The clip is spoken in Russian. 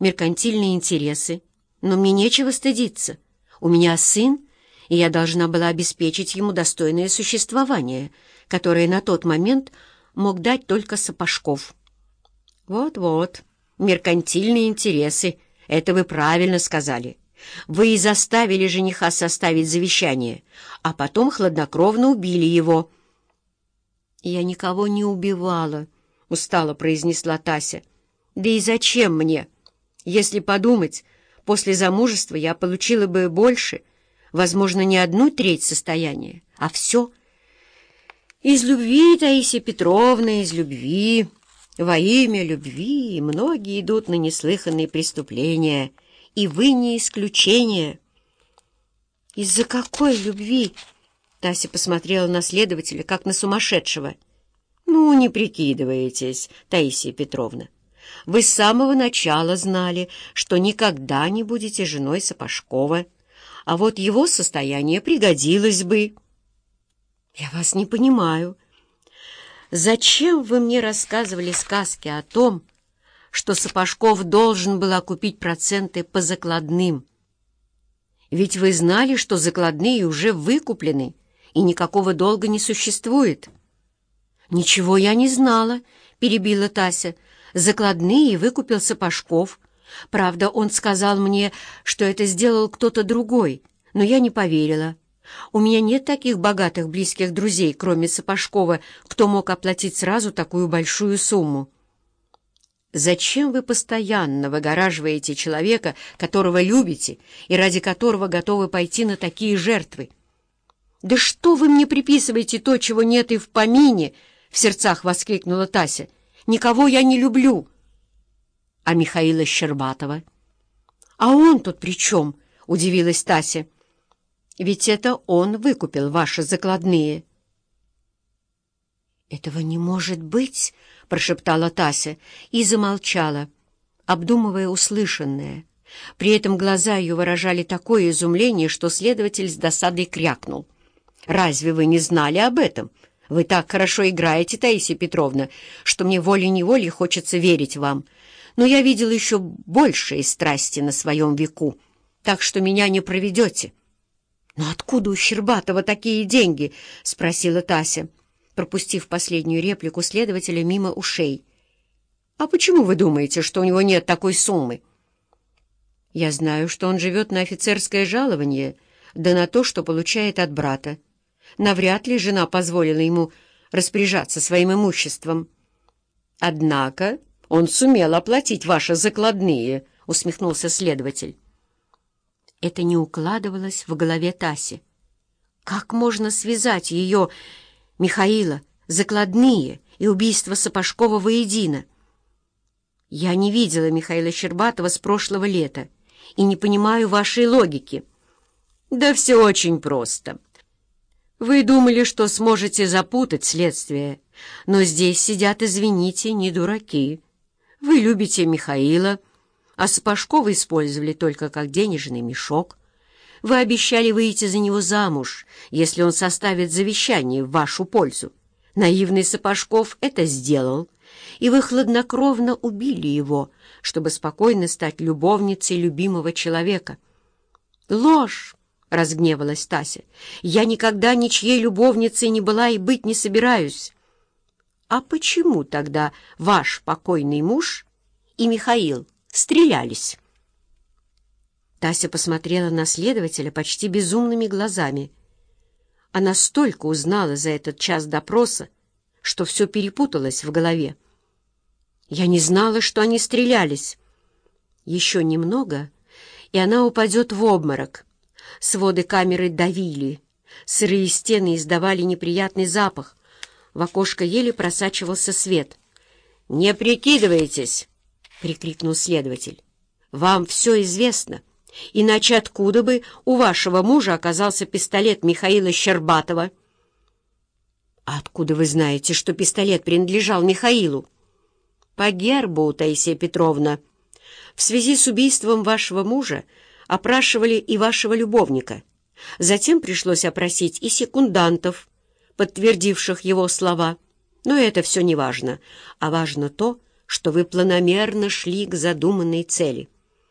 меркантильные интересы, но мне нечего стыдиться. У меня сын, и я должна была обеспечить ему достойное существование, которое на тот момент мог дать только Сапожков. Вот-вот, меркантильные интересы, это вы правильно сказали. Вы и заставили жениха составить завещание, а потом хладнокровно убили его. «Я никого не убивала», — устало произнесла Тася. «Да и зачем мне? Если подумать, после замужества я получила бы больше, возможно, не одну треть состояния, а все. Из любви, Таисия Петровна, из любви, во имя любви многие идут на неслыханные преступления, и вы не исключение». «Из-за какой любви?» Тася посмотрела на следователя, как на сумасшедшего. «Ну, не прикидывайтесь, Таисия Петровна. Вы с самого начала знали, что никогда не будете женой Сапожкова, а вот его состояние пригодилось бы». «Я вас не понимаю. Зачем вы мне рассказывали сказки о том, что Сапожков должен был окупить проценты по закладным? Ведь вы знали, что закладные уже выкуплены» и никакого долга не существует». «Ничего я не знала», — перебила Тася. «Закладные выкупил Сапожков. Правда, он сказал мне, что это сделал кто-то другой, но я не поверила. У меня нет таких богатых близких друзей, кроме Сапожкова, кто мог оплатить сразу такую большую сумму». «Зачем вы постоянно выгораживаете человека, которого любите и ради которого готовы пойти на такие жертвы?» «Да что вы мне приписываете то, чего нет и в помине?» — в сердцах воскликнула Тася. «Никого я не люблю». «А Михаила Щербатова?» «А он тут при чем?» — удивилась Тася. «Ведь это он выкупил ваши закладные». «Этого не может быть!» — прошептала Тася и замолчала, обдумывая услышанное. При этом глаза ее выражали такое изумление, что следователь с досадой крякнул. Разве вы не знали об этом? Вы так хорошо играете, Таисия Петровна, что мне волей-неволей хочется верить вам. Но я видел еще большие страсти на своем веку, так что меня не проведете». «Но откуда у Щербатова такие деньги?» — спросила Тася, пропустив последнюю реплику следователя мимо ушей. «А почему вы думаете, что у него нет такой суммы?» «Я знаю, что он живет на офицерское жалование, да на то, что получает от брата. Навряд ли жена позволила ему распоряжаться своим имуществом. «Однако он сумел оплатить ваши закладные», — усмехнулся следователь. Это не укладывалось в голове Таси. Как можно связать ее, Михаила, закладные и убийство Сапожкова воедино? Я не видела Михаила Щербатова с прошлого лета и не понимаю вашей логики. Да все очень просто. Вы думали, что сможете запутать следствие, но здесь сидят, извините, не дураки. Вы любите Михаила, а Сапожкова использовали только как денежный мешок. Вы обещали выйти за него замуж, если он составит завещание в вашу пользу. Наивный Сапожков это сделал, и вы хладнокровно убили его, чтобы спокойно стать любовницей любимого человека. Ложь! — разгневалась Тася. «Я никогда ничьей любовницей не была и быть не собираюсь». «А почему тогда ваш покойный муж и Михаил стрелялись?» Тася посмотрела на следователя почти безумными глазами. Она столько узнала за этот час допроса, что все перепуталось в голове. «Я не знала, что они стрелялись». Еще немного, и она упадет в обморок. Своды камеры давили, сырые стены издавали неприятный запах, в окошко еле просачивался свет. «Не прикидывайтесь!» — прикрикнул следователь. «Вам все известно, иначе откуда бы у вашего мужа оказался пистолет Михаила Щербатова?» «А откуда вы знаете, что пистолет принадлежал Михаилу?» «По гербу, Таисия Петровна. В связи с убийством вашего мужа опрашивали и вашего любовника. Затем пришлось опросить и секундантов, подтвердивших его слова. Но это все не важно, а важно то, что вы планомерно шли к задуманной цели.